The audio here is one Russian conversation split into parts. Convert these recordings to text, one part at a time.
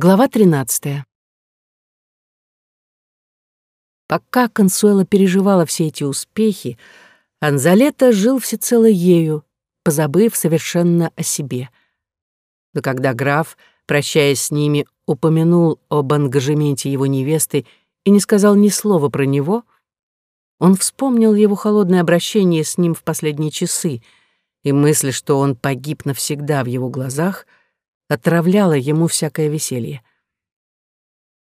Глава 13. Пока Консуэла переживала все эти успехи, Анзалета жил всецело ею, позабыв совершенно о себе. Но когда граф, прощаясь с ними, упомянул об ангажементе его невесты и не сказал ни слова про него, он вспомнил его холодное обращение с ним в последние часы, и мысль, что он погиб навсегда в его глазах — отравляло ему всякое веселье.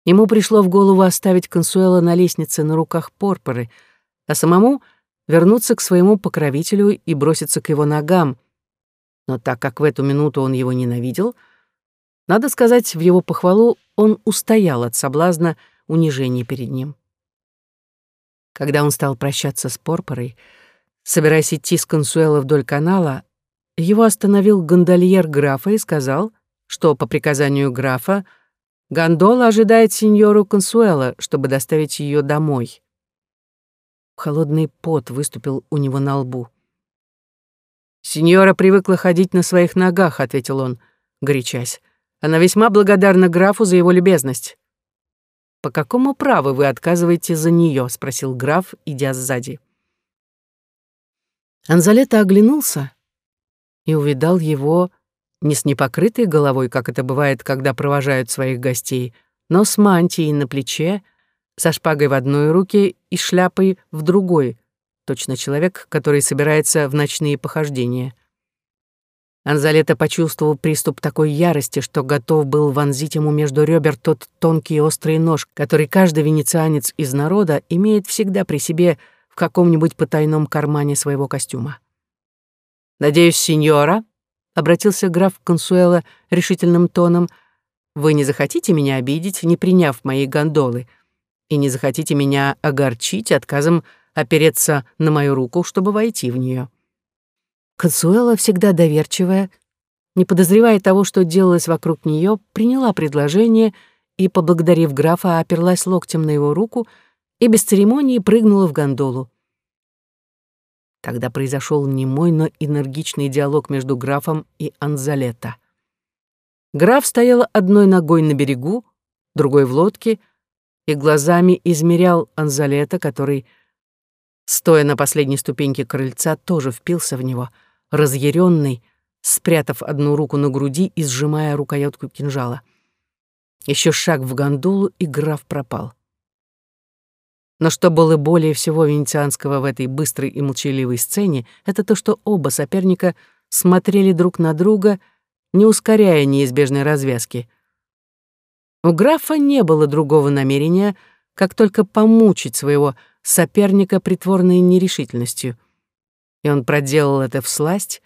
Ему пришло в голову оставить Консуэла на лестнице на руках Порпоры, а самому вернуться к своему покровителю и броситься к его ногам. Но так как в эту минуту он его ненавидел, надо сказать, в его похвалу он устоял от соблазна унижения перед ним. Когда он стал прощаться с Порпорой, собираясь идти с Консуэла вдоль канала, его остановил гондольер графа и сказал — что по приказанию графа гондола ожидает сеньору Консуэла, чтобы доставить ее домой. Холодный пот выступил у него на лбу. «Сеньора привыкла ходить на своих ногах», — ответил он, горячась. «Она весьма благодарна графу за его любезность». «По какому праву вы отказываете за нее?» — спросил граф, идя сзади. Анзалета оглянулся и увидал его не с непокрытой головой, как это бывает, когда провожают своих гостей, но с мантией на плече, со шпагой в одной руке и шляпой в другой, точно человек, который собирается в ночные похождения. Анзалета почувствовал приступ такой ярости, что готов был вонзить ему между ребер тот тонкий острый нож, который каждый венецианец из народа имеет всегда при себе в каком-нибудь потайном кармане своего костюма. «Надеюсь, сеньора», обратился граф Консуэла решительным тоном, «вы не захотите меня обидеть, не приняв моей гондолы, и не захотите меня огорчить отказом опереться на мою руку, чтобы войти в нее. Консуэла, всегда доверчивая, не подозревая того, что делалось вокруг нее, приняла предложение и, поблагодарив графа, оперлась локтем на его руку и без церемонии прыгнула в гондолу. Тогда произошел немой, но энергичный диалог между графом и Анзалета. Граф стоял одной ногой на берегу, другой в лодке, и глазами измерял Анзалета, который, стоя на последней ступеньке крыльца, тоже впился в него, разъяренный, спрятав одну руку на груди и сжимая рукоятку кинжала. Еще шаг в гондолу, и граф пропал. Но что было более всего венецианского в этой быстрой и молчаливой сцене, это то, что оба соперника смотрели друг на друга, не ускоряя неизбежной развязки. У графа не было другого намерения, как только помучить своего соперника притворной нерешительностью. И он проделал это всласть,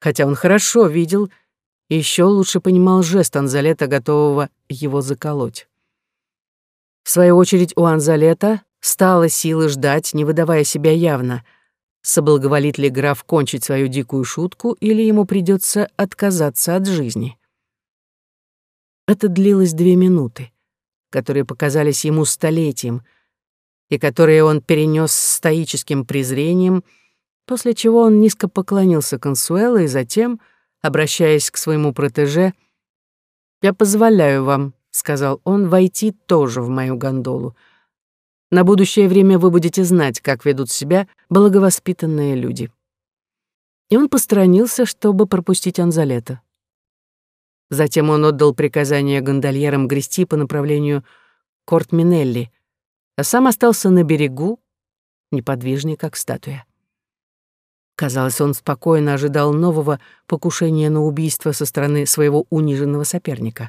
хотя он хорошо видел и еще лучше понимал жест Анзалета, готового его заколоть. В свою очередь у Анзалета стало силы ждать, не выдавая себя явно. Соблаговолит ли граф кончить свою дикую шутку, или ему придется отказаться от жизни? Это длилось две минуты, которые показались ему столетием, и которые он перенес стоическим презрением, после чего он низко поклонился Консуэло и затем, обращаясь к своему протеже, «Я позволяю вам — сказал он, — «войти тоже в мою гондолу. На будущее время вы будете знать, как ведут себя благовоспитанные люди». И он посторонился, чтобы пропустить Анзалета. Затем он отдал приказание гондольерам грести по направлению Корт Минелли, а сам остался на берегу, неподвижный, как статуя. Казалось, он спокойно ожидал нового покушения на убийство со стороны своего униженного соперника.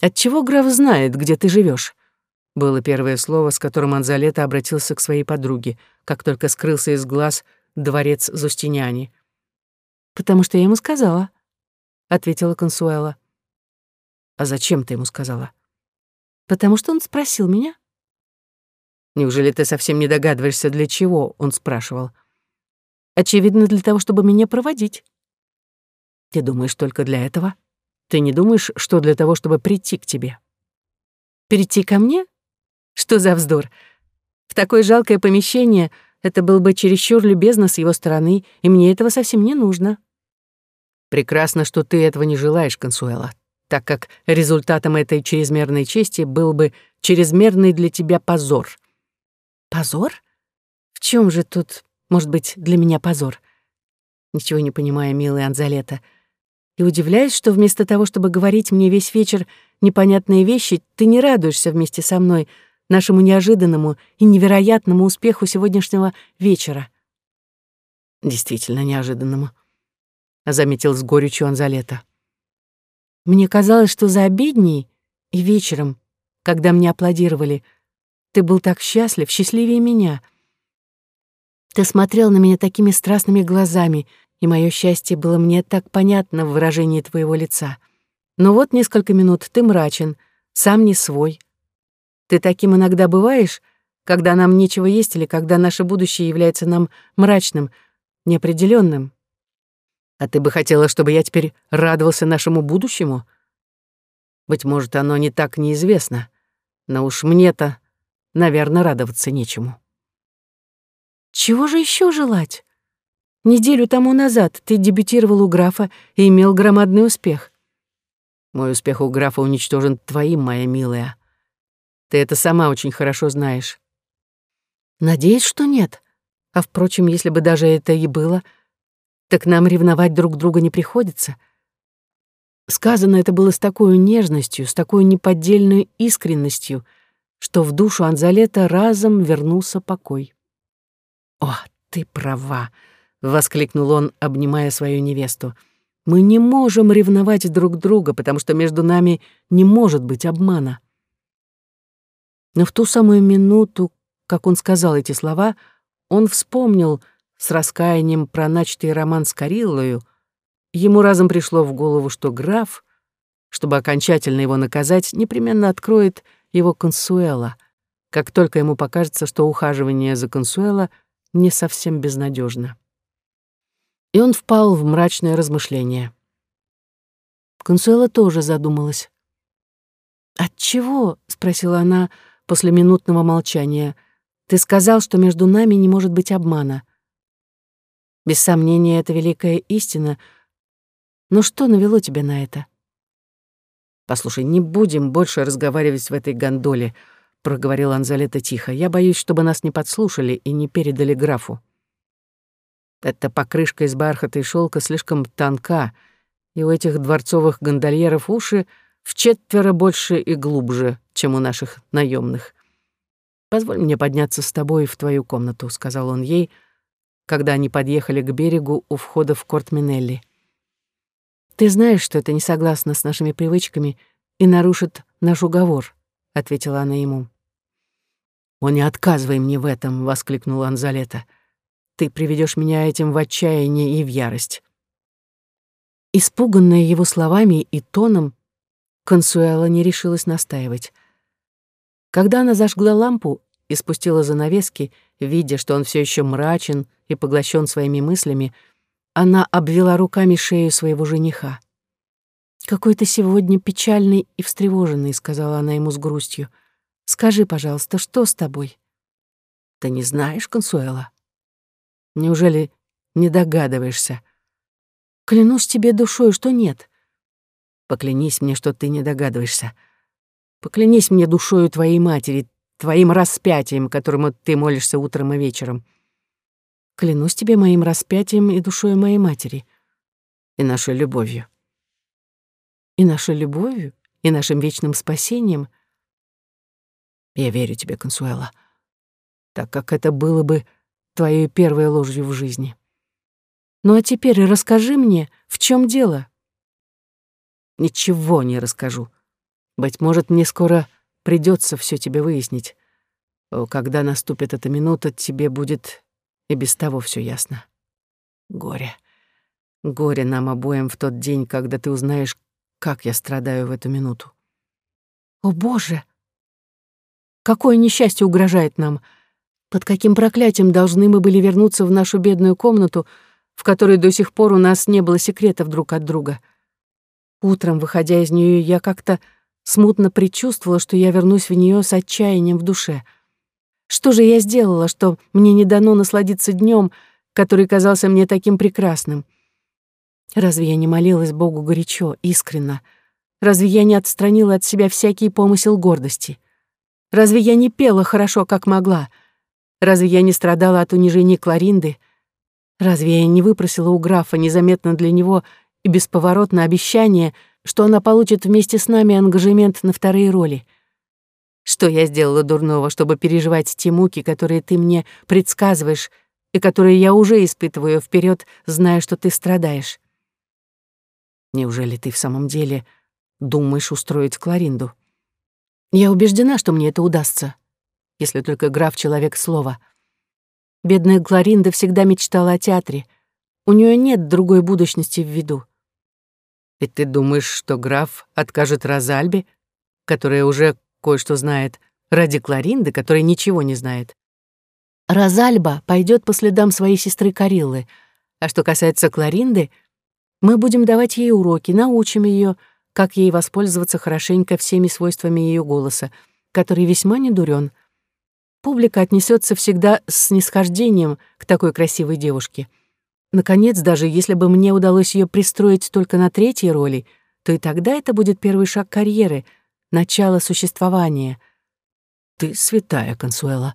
«Отчего граф знает, где ты живешь? Было первое слово, с которым Анзалета обратился к своей подруге, как только скрылся из глаз дворец Зустиняни. «Потому что я ему сказала», — ответила Консуэла. «А зачем ты ему сказала?» «Потому что он спросил меня». «Неужели ты совсем не догадываешься, для чего?» — он спрашивал. «Очевидно, для того, чтобы меня проводить». «Ты думаешь только для этого?» Ты не думаешь, что для того, чтобы прийти к тебе? Прийти ко мне? Что за вздор? В такое жалкое помещение это было бы чересчур любезно с его стороны, и мне этого совсем не нужно. Прекрасно, что ты этого не желаешь, Консуэла. так как результатом этой чрезмерной чести был бы чрезмерный для тебя позор. Позор? В чем же тут, может быть, для меня позор? Ничего не понимая, милая Анзалета, и удивляюсь, что вместо того, чтобы говорить мне весь вечер непонятные вещи, ты не радуешься вместе со мной нашему неожиданному и невероятному успеху сегодняшнего вечера. Действительно неожиданному, заметил с горечью Анзалета. Мне казалось, что за обедней и вечером, когда мне аплодировали, ты был так счастлив, счастливее меня. Ты смотрел на меня такими страстными глазами, и мое счастье было мне так понятно в выражении твоего лица. Но вот несколько минут ты мрачен, сам не свой. Ты таким иногда бываешь, когда нам нечего есть или когда наше будущее является нам мрачным, неопределенным. А ты бы хотела, чтобы я теперь радовался нашему будущему? Быть может, оно не так неизвестно, но уж мне-то, наверное, радоваться нечему. Чего же еще желать? Неделю тому назад ты дебютировал у графа и имел громадный успех. Мой успех у графа уничтожен твоим, моя милая. Ты это сама очень хорошо знаешь. Надеюсь, что нет. А впрочем, если бы даже это и было, так нам ревновать друг друга не приходится. Сказано это было с такой нежностью, с такой неподдельной искренностью, что в душу Анзалета разом вернулся покой. «О, ты права!» — воскликнул он, обнимая свою невесту. «Мы не можем ревновать друг друга, потому что между нами не может быть обмана». Но в ту самую минуту, как он сказал эти слова, он вспомнил с раскаянием про начатый роман с Кариллою. Ему разом пришло в голову, что граф, чтобы окончательно его наказать, непременно откроет его консуэла, как только ему покажется, что ухаживание за консуэла не совсем безнадежно и он впал в мрачное размышление. Консуэла тоже задумалась. «От чего?» — спросила она после минутного молчания. «Ты сказал, что между нами не может быть обмана. Без сомнения, это великая истина. Но что навело тебя на это?» «Послушай, не будем больше разговаривать в этой гондоле», — проговорил Анзалета тихо. «Я боюсь, чтобы нас не подслушали и не передали графу». Эта покрышка из бархата и шелка слишком тонка, и у этих дворцовых гондольеров уши в четверо больше и глубже, чем у наших наемных. «Позволь мне подняться с тобой в твою комнату», — сказал он ей, когда они подъехали к берегу у входа в корт Минелли. «Ты знаешь, что это не согласно с нашими привычками и нарушит наш уговор», — ответила она ему. «О, не отказывай мне в этом!» — воскликнула Анзалета. — ты приведешь меня этим в отчаяние и в ярость». Испуганная его словами и тоном, Консуэла не решилась настаивать. Когда она зажгла лампу и спустила занавески, видя, что он все еще мрачен и поглощен своими мыслями, она обвела руками шею своего жениха. «Какой ты сегодня печальный и встревоженный», — сказала она ему с грустью. «Скажи, пожалуйста, что с тобой?» «Ты не знаешь, Консуэла?» Неужели не догадываешься? Клянусь тебе душой, что нет. Поклянись мне, что ты не догадываешься. Поклянись мне душою твоей матери, твоим распятием, которому ты молишься утром и вечером. Клянусь тебе моим распятием и душою моей матери. И нашей любовью. И нашей любовью, и нашим вечным спасением. Я верю тебе, Консуэла, так как это было бы твоей первой ложью в жизни. Ну а теперь расскажи мне, в чем дело? Ничего не расскажу. Быть может, мне скоро придется все тебе выяснить. Когда наступит эта минута, тебе будет и без того все ясно. Горе. Горе нам обоим в тот день, когда ты узнаешь, как я страдаю в эту минуту. О, Боже! Какое несчастье угрожает нам! — под каким проклятием должны мы были вернуться в нашу бедную комнату, в которой до сих пор у нас не было секретов друг от друга? Утром, выходя из нее, я как-то смутно предчувствовала, что я вернусь в нее с отчаянием в душе. Что же я сделала, что мне не дано насладиться днем, который казался мне таким прекрасным? Разве я не молилась Богу горячо, искренно? Разве я не отстранила от себя всякий помысел гордости? Разве я не пела хорошо, как могла? Разве я не страдала от унижения Кларинды? Разве я не выпросила у графа незаметно для него и бесповоротно обещание, что она получит вместе с нами ангажемент на вторые роли? Что я сделала дурного, чтобы переживать те муки, которые ты мне предсказываешь и которые я уже испытываю вперед, зная, что ты страдаешь? Неужели ты в самом деле думаешь устроить Кларинду? Я убеждена, что мне это удастся, если только граф человек слова. Бедная Кларинда всегда мечтала о театре. У нее нет другой будущности в виду. И ты думаешь, что граф откажет Розальбе, которая уже кое-что знает, ради Кларинды, которая ничего не знает? Розальба пойдет по следам своей сестры Кариллы, а что касается Кларинды, мы будем давать ей уроки, научим ее, как ей воспользоваться хорошенько всеми свойствами ее голоса, который весьма недурен. Публика отнесется всегда с снисхождением к такой красивой девушке. Наконец, даже если бы мне удалось ее пристроить только на третьей роли, то и тогда это будет первый шаг карьеры, начало существования. Ты святая, Консуэла.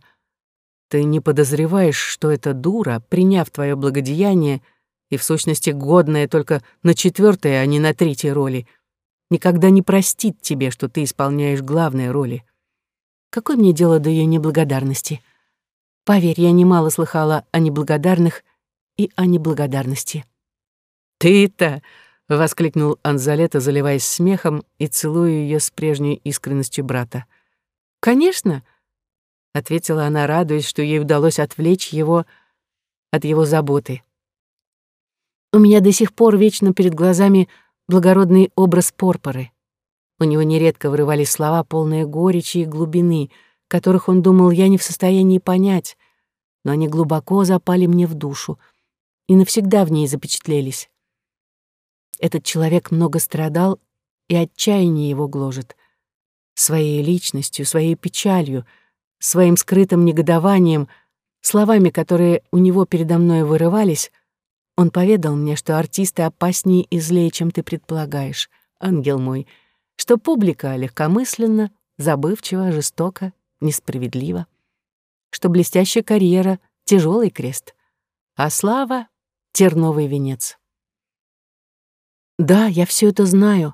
Ты не подозреваешь, что эта дура, приняв твое благодеяние, и в сущности годная только на четвертой, а не на третьей роли, никогда не простит тебе, что ты исполняешь главные роли. Какое мне дело до ее неблагодарности? Поверь, я немало слыхала о неблагодарных и о неблагодарности. «Ты-то!» — воскликнул Анзалета, заливаясь смехом и целуя ее с прежней искренностью брата. «Конечно!» — ответила она, радуясь, что ей удалось отвлечь его от его заботы. У меня до сих пор вечно перед глазами благородный образ Порпоры. У него нередко вырывались слова, полные горечи и глубины, которых он думал, я не в состоянии понять, но они глубоко запали мне в душу и навсегда в ней запечатлелись. Этот человек много страдал, и отчаяние его гложет. Своей личностью, своей печалью, своим скрытым негодованием, словами, которые у него передо мной вырывались — он поведал мне, что артисты опаснее и злее, чем ты предполагаешь, ангел мой, что публика легкомысленно, забывчива, жестока, несправедлива, что блестящая карьера — тяжелый крест, а слава — терновый венец. Да, я все это знаю,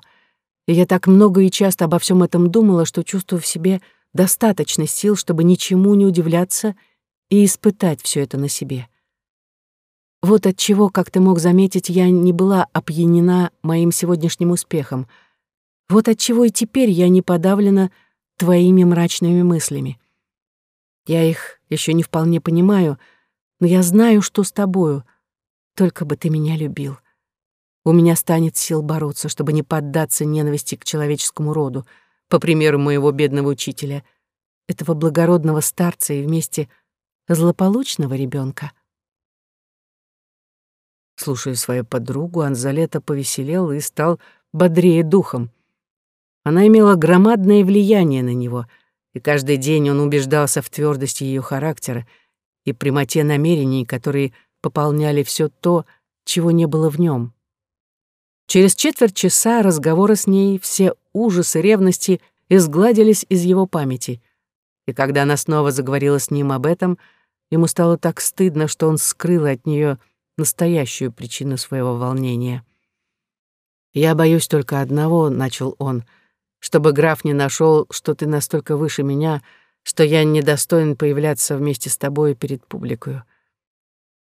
и я так много и часто обо всем этом думала, что чувствую в себе достаточно сил, чтобы ничему не удивляться и испытать все это на себе. Вот отчего, как ты мог заметить, я не была опьянена моим сегодняшним успехом. Вот отчего и теперь я не подавлена твоими мрачными мыслями. Я их еще не вполне понимаю, но я знаю, что с тобою. Только бы ты меня любил. У меня станет сил бороться, чтобы не поддаться ненависти к человеческому роду, по примеру моего бедного учителя, этого благородного старца и вместе злополучного ребенка. Слушая свою подругу, Анзалета повеселел и стал бодрее духом. Она имела громадное влияние на него, и каждый день он убеждался в твердости ее характера и прямоте намерений, которые пополняли все то, чего не было в нем. Через четверть часа разговора с ней все ужасы ревности изгладились из его памяти, и когда она снова заговорила с ним об этом, ему стало так стыдно, что он скрыл от нее настоящую причину своего волнения. «Я боюсь только одного», — начал он, «чтобы граф не нашел, что ты настолько выше меня, что я недостоин появляться вместе с тобой перед публикою.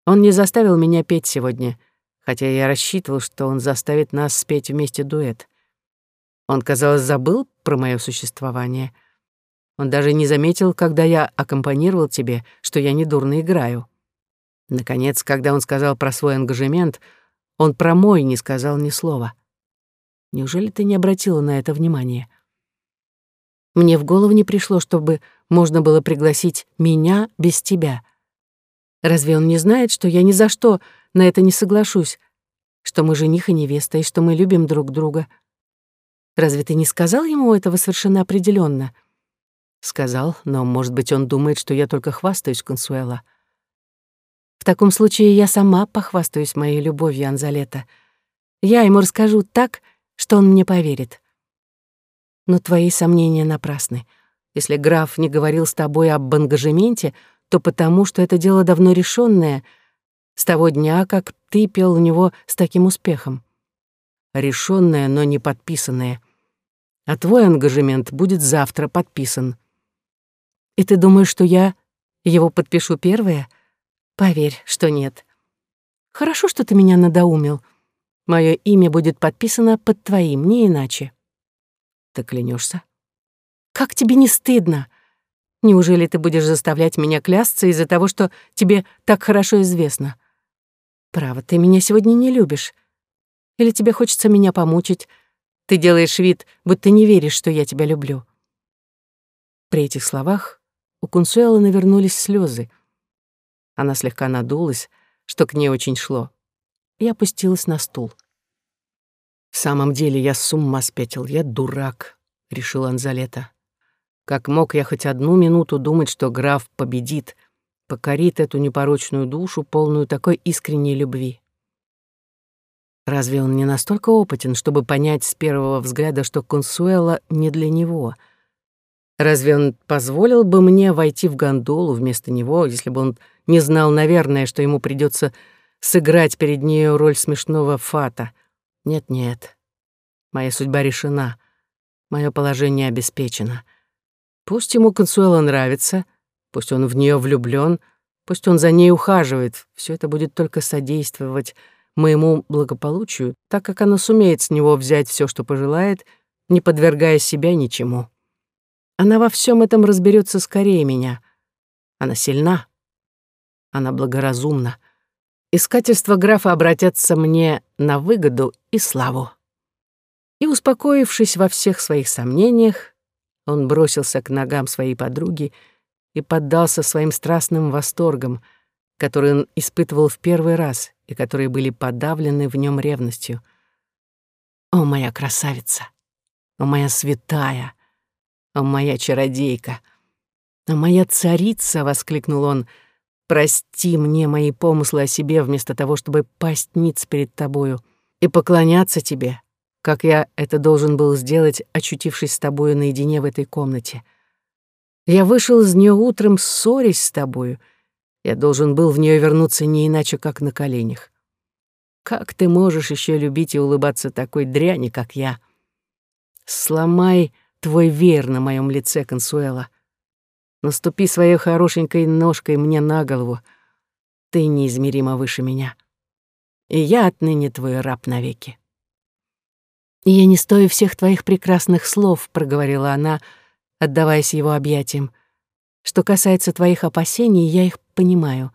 Он не заставил меня петь сегодня, хотя я рассчитывал, что он заставит нас спеть вместе дуэт. Он, казалось, забыл про мое существование. Он даже не заметил, когда я аккомпанировал тебе, что я недурно играю. Наконец, когда он сказал про свой ангажемент, он про мой не сказал ни слова. Неужели ты не обратила на это внимания? Мне в голову не пришло, чтобы можно было пригласить меня без тебя. Разве он не знает, что я ни за что на это не соглашусь, что мы жених и невеста, и что мы любим друг друга? Разве ты не сказал ему этого совершенно определенно? Сказал, но, может быть, он думает, что я только хвастаюсь, Консуэла. В таком случае я сама похвастаюсь моей любовью Анзалета. Я ему расскажу так, что он мне поверит. Но твои сомнения напрасны. Если граф не говорил с тобой об ангажементе, то потому, что это дело давно решенное, с того дня, как ты пел у него с таким успехом. Решенное, но не подписанное. А твой ангажемент будет завтра подписан. И ты думаешь, что я его подпишу первое? Поверь, что нет. Хорошо, что ты меня надоумил. Мое имя будет подписано под твоим, не иначе. Ты клянешься? Как тебе не стыдно? Неужели ты будешь заставлять меня клясться из-за того, что тебе так хорошо известно? Право, ты меня сегодня не любишь. Или тебе хочется меня помучить? Ты делаешь вид, будто не веришь, что я тебя люблю. При этих словах у Кунсуэлы навернулись слезы. Она слегка надулась, что к ней очень шло, и опустилась на стул. «В самом деле я с ума спятил, я дурак», — решил Анзалета. «Как мог я хоть одну минуту думать, что граф победит, покорит эту непорочную душу, полную такой искренней любви?» Разве он не настолько опытен, чтобы понять с первого взгляда, что Консуэла не для него — Разве он позволил бы мне войти в гондолу вместо него, если бы он не знал, наверное, что ему придется сыграть перед нею роль смешного фата? Нет-нет. Моя судьба решена. Мое положение обеспечено. Пусть ему Консуэла нравится, пусть он в нее влюблен, пусть он за ней ухаживает. Все это будет только содействовать моему благополучию, так как она сумеет с него взять все, что пожелает, не подвергая себя ничему. Она во всем этом разберется скорее меня. Она сильна. Она благоразумна. Искательства графа обратятся мне на выгоду и славу. И, успокоившись во всех своих сомнениях, он бросился к ногам своей подруги и поддался своим страстным восторгам, которые он испытывал в первый раз и которые были подавлены в нем ревностью. «О, моя красавица! О, моя святая!» «О, моя чародейка! О, моя царица!» — воскликнул он. «Прости мне мои помыслы о себе вместо того, чтобы пасть ниц перед тобою и поклоняться тебе, как я это должен был сделать, очутившись с тобою наедине в этой комнате. Я вышел из нее утром, ссорясь с тобою. Я должен был в нее вернуться не иначе, как на коленях. Как ты можешь еще любить и улыбаться такой дряни, как я? Сломай твой веер на моем лице, Консуэла. Наступи своей хорошенькой ножкой мне на голову. Ты неизмеримо выше меня. И я отныне твой раб навеки. Я не стою всех твоих прекрасных слов, проговорила она, отдаваясь его объятиям. Что касается твоих опасений, я их понимаю.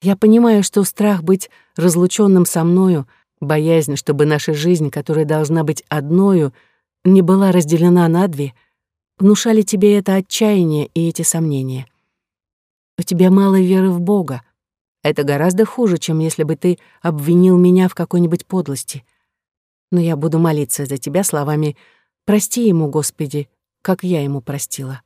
Я понимаю, что страх быть разлученным со мною, боязнь, чтобы наша жизнь, которая должна быть одною, — не была разделена на две, внушали тебе это отчаяние и эти сомнения. У тебя мало веры в Бога. Это гораздо хуже, чем если бы ты обвинил меня в какой-нибудь подлости. Но я буду молиться за тебя словами «Прости ему, Господи, как я ему простила».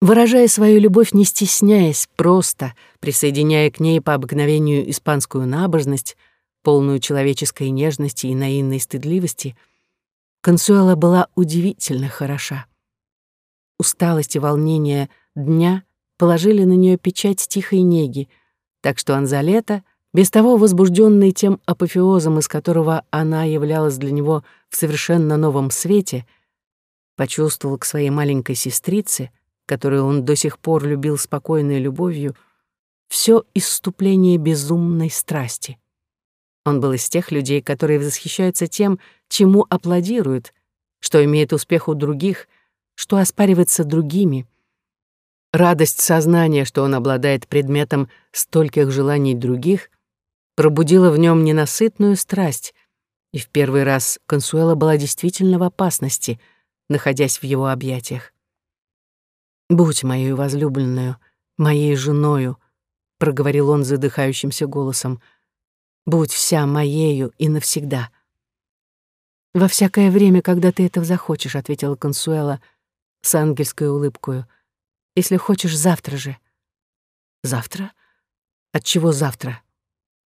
Выражая свою любовь, не стесняясь, просто, присоединяя к ней по обыкновению испанскую набожность, полную человеческой нежности и наивной стыдливости — Консуэла была удивительно хороша. Усталость и волнение дня положили на нее печать тихой неги, так что Анзалета, без того возбужденный тем апофеозом, из которого она являлась для него в совершенно новом свете, почувствовал к своей маленькой сестрице, которую он до сих пор любил спокойной любовью, все исступление безумной страсти. Он был из тех людей, которые восхищаются тем, чему аплодируют, что имеет успех у других, что оспаривается другими. Радость сознания, что он обладает предметом стольких желаний других, пробудила в нем ненасытную страсть, и в первый раз Консуэла была действительно в опасности, находясь в его объятиях. «Будь моей возлюбленную, моей женою», — проговорил он задыхающимся голосом, — Будь вся моею и навсегда. «Во всякое время, когда ты этого захочешь», — ответила Консуэла с ангельской улыбкою. «Если хочешь, завтра же». «Завтра? От чего завтра?»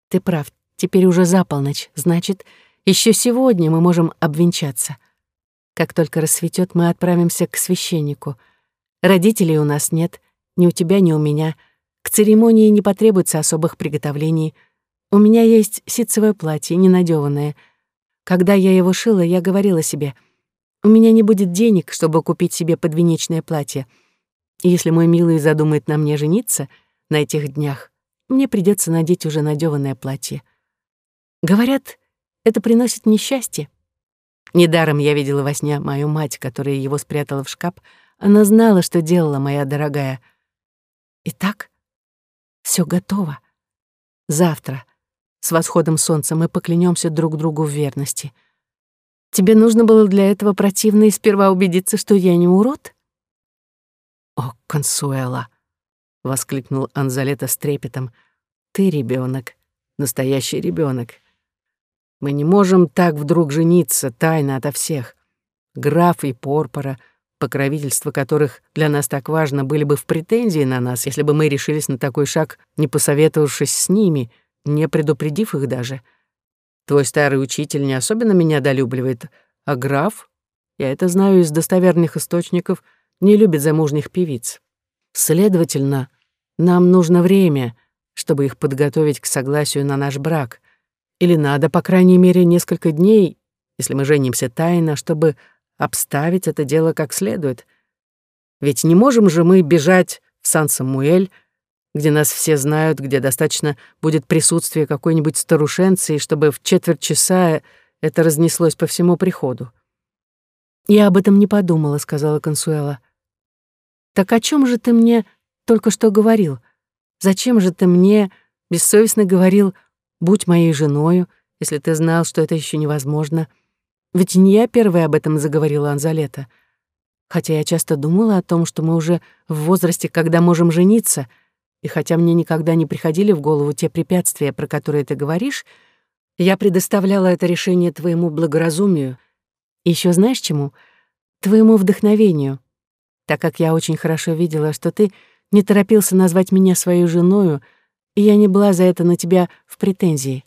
«Ты прав, теперь уже за полночь, значит, еще сегодня мы можем обвенчаться. Как только рассветет, мы отправимся к священнику. Родителей у нас нет, ни у тебя, ни у меня. К церемонии не потребуется особых приготовлений. У меня есть ситцевое платье, ненадеванное. Когда я его шила, я говорила себе, у меня не будет денег, чтобы купить себе подвенечное платье. И если мой милый задумает на мне жениться на этих днях, мне придется надеть уже надеванное платье. Говорят, это приносит несчастье. Недаром я видела во сне мою мать, которая его спрятала в шкаф. Она знала, что делала моя дорогая. Итак, все готово. Завтра, с восходом солнца, мы поклянемся друг другу в верности. Тебе нужно было для этого противно и сперва убедиться, что я не урод? «О, Консуэла!» — воскликнул Анзалета с трепетом. «Ты ребенок, настоящий ребенок. Мы не можем так вдруг жениться, тайно ото всех. Граф и Порпора, покровительство которых для нас так важно, были бы в претензии на нас, если бы мы решились на такой шаг, не посоветовавшись с ними, не предупредив их даже. Твой старый учитель не особенно меня долюбливает, а граф, я это знаю из достоверных источников, не любит замужних певиц. Следовательно, нам нужно время, чтобы их подготовить к согласию на наш брак — или надо, по крайней мере, несколько дней, если мы женимся тайно, чтобы обставить это дело как следует. Ведь не можем же мы бежать в Сан-Самуэль, где нас все знают, где достаточно будет присутствия какой-нибудь старушенции, чтобы в четверть часа это разнеслось по всему приходу. «Я об этом не подумала», — сказала Консуэла. «Так о чем же ты мне только что говорил? Зачем же ты мне бессовестно говорил Будь моей женою, если ты знал, что это еще невозможно. Ведь не я первая об этом заговорила Анзалета. Хотя я часто думала о том, что мы уже в возрасте, когда можем жениться, и хотя мне никогда не приходили в голову те препятствия, про которые ты говоришь, я предоставляла это решение твоему благоразумию. И ещё знаешь чему? Твоему вдохновению. Так как я очень хорошо видела, что ты не торопился назвать меня своей женою, и я не была за это на тебя в претензии.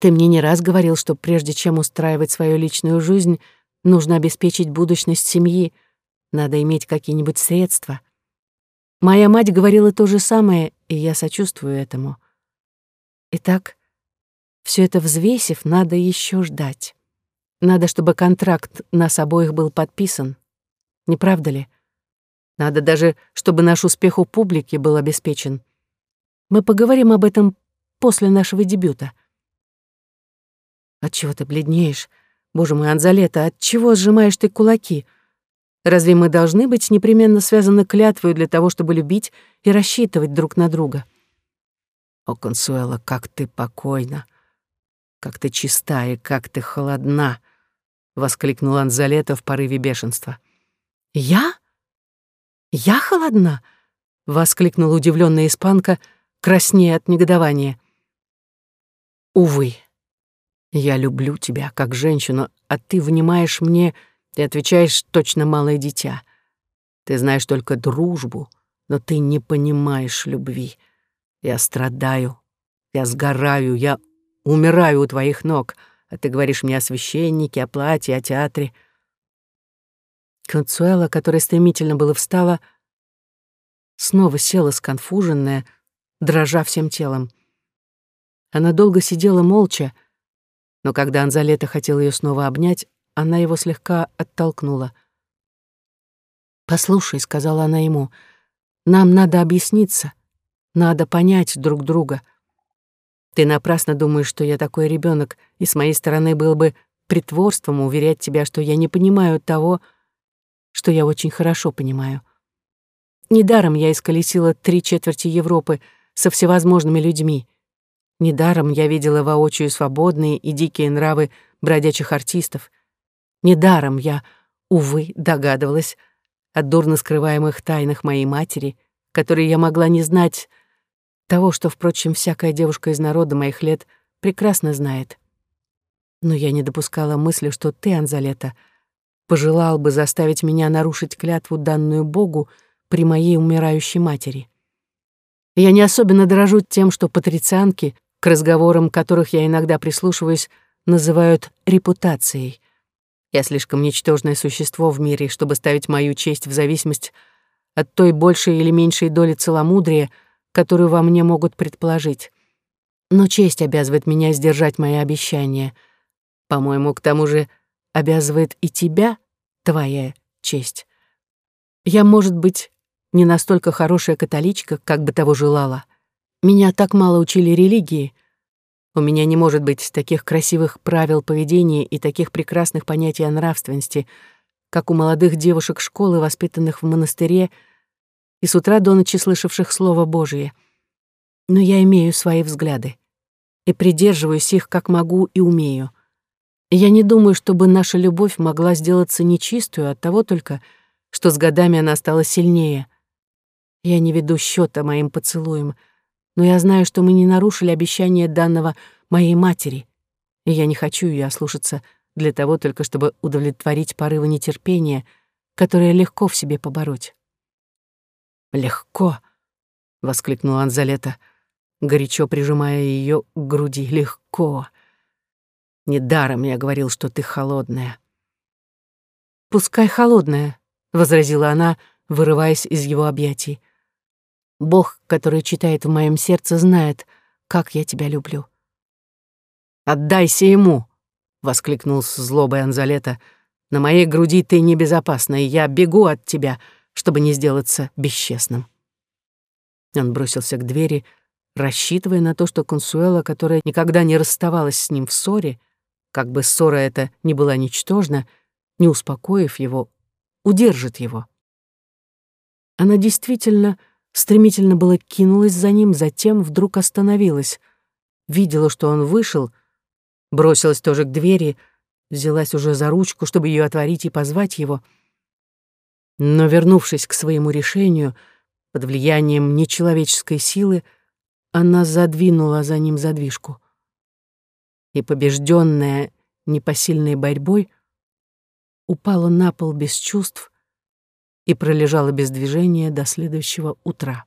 Ты мне не раз говорил, что прежде чем устраивать свою личную жизнь, нужно обеспечить будущность семьи, надо иметь какие-нибудь средства. Моя мать говорила то же самое, и я сочувствую этому. Итак, все это взвесив, надо еще ждать. Надо, чтобы контракт нас обоих был подписан. Не правда ли? Надо даже, чтобы наш успех у публики был обеспечен. Мы поговорим об этом после нашего дебюта. Отчего ты бледнеешь? Боже мой, Анзалета, отчего сжимаешь ты кулаки? Разве мы должны быть непременно связаны клятвой для того, чтобы любить и рассчитывать друг на друга? О, Консуэла, как ты покойна, как ты чиста и как ты холодна, воскликнул Анзалета в порыве бешенства. Я? Я холодна? воскликнула удивленная испанка, краснея от негодования. «Увы, я люблю тебя как женщину, а ты внимаешь мне и отвечаешь точно малое дитя. Ты знаешь только дружбу, но ты не понимаешь любви. Я страдаю, я сгораю, я умираю у твоих ног, а ты говоришь мне о священнике, о платье, о театре». Консуэла, которая стремительно было встала, снова села сконфуженная, дрожа всем телом. Она долго сидела молча, но когда Анзалета хотел ее снова обнять, она его слегка оттолкнула. «Послушай», — сказала она ему, — «нам надо объясниться, надо понять друг друга. Ты напрасно думаешь, что я такой ребенок, и с моей стороны было бы притворством уверять тебя, что я не понимаю того, что я очень хорошо понимаю. Недаром я исколесила три четверти Европы — со всевозможными людьми. Недаром я видела воочию свободные и дикие нравы бродячих артистов. Недаром я, увы, догадывалась о дурно скрываемых тайнах моей матери, которые я могла не знать того, что, впрочем, всякая девушка из народа моих лет прекрасно знает. Но я не допускала мысли, что ты, Анзалета, пожелал бы заставить меня нарушить клятву, данную Богу, при моей умирающей матери. Я не особенно дорожу тем, что патрицианки, к разговорам которых я иногда прислушиваюсь, называют репутацией. Я слишком ничтожное существо в мире, чтобы ставить мою честь в зависимость от той большей или меньшей доли целомудрия, которую во мне могут предположить. Но честь обязывает меня сдержать мои обещания. По-моему, к тому же обязывает и тебя твоя честь. Я, может быть, не настолько хорошая католичка, как бы того желала. Меня так мало учили религии. У меня не может быть таких красивых правил поведения и таких прекрасных понятий о нравственности, как у молодых девушек школы, воспитанных в монастыре и с утра до ночи слышавших Слово Божие. Но я имею свои взгляды и придерживаюсь их как могу и умею. Я не думаю, чтобы наша любовь могла сделаться нечистую от того только, что с годами она стала сильнее. Я не веду счета моим поцелуем, но я знаю, что мы не нарушили обещание данного моей матери, и я не хочу ее ослушаться для того только, чтобы удовлетворить порывы нетерпения, которые легко в себе побороть. «Легко!» — воскликнула Анзалета, горячо прижимая ее к груди. «Легко!» Недаром я говорил, что ты холодная. «Пускай холодная», — возразила она, вырываясь из его объятий. «Бог, который читает в моем сердце, знает, как я тебя люблю». «Отдайся ему!» — воскликнул с злобой Анзалета. «На моей груди ты небезопасна, и я бегу от тебя, чтобы не сделаться бесчестным». Он бросился к двери, рассчитывая на то, что Консуэла, которая никогда не расставалась с ним в ссоре, как бы ссора эта ни была ничтожна, не успокоив его, удержит его. Она действительно стремительно было кинулась за ним, затем вдруг остановилась, видела, что он вышел, бросилась тоже к двери, взялась уже за ручку, чтобы ее отворить и позвать его. Но, вернувшись к своему решению, под влиянием нечеловеческой силы, она задвинула за ним задвижку. И, побежденная непосильной борьбой, упала на пол без чувств и пролежала без движения до следующего утра.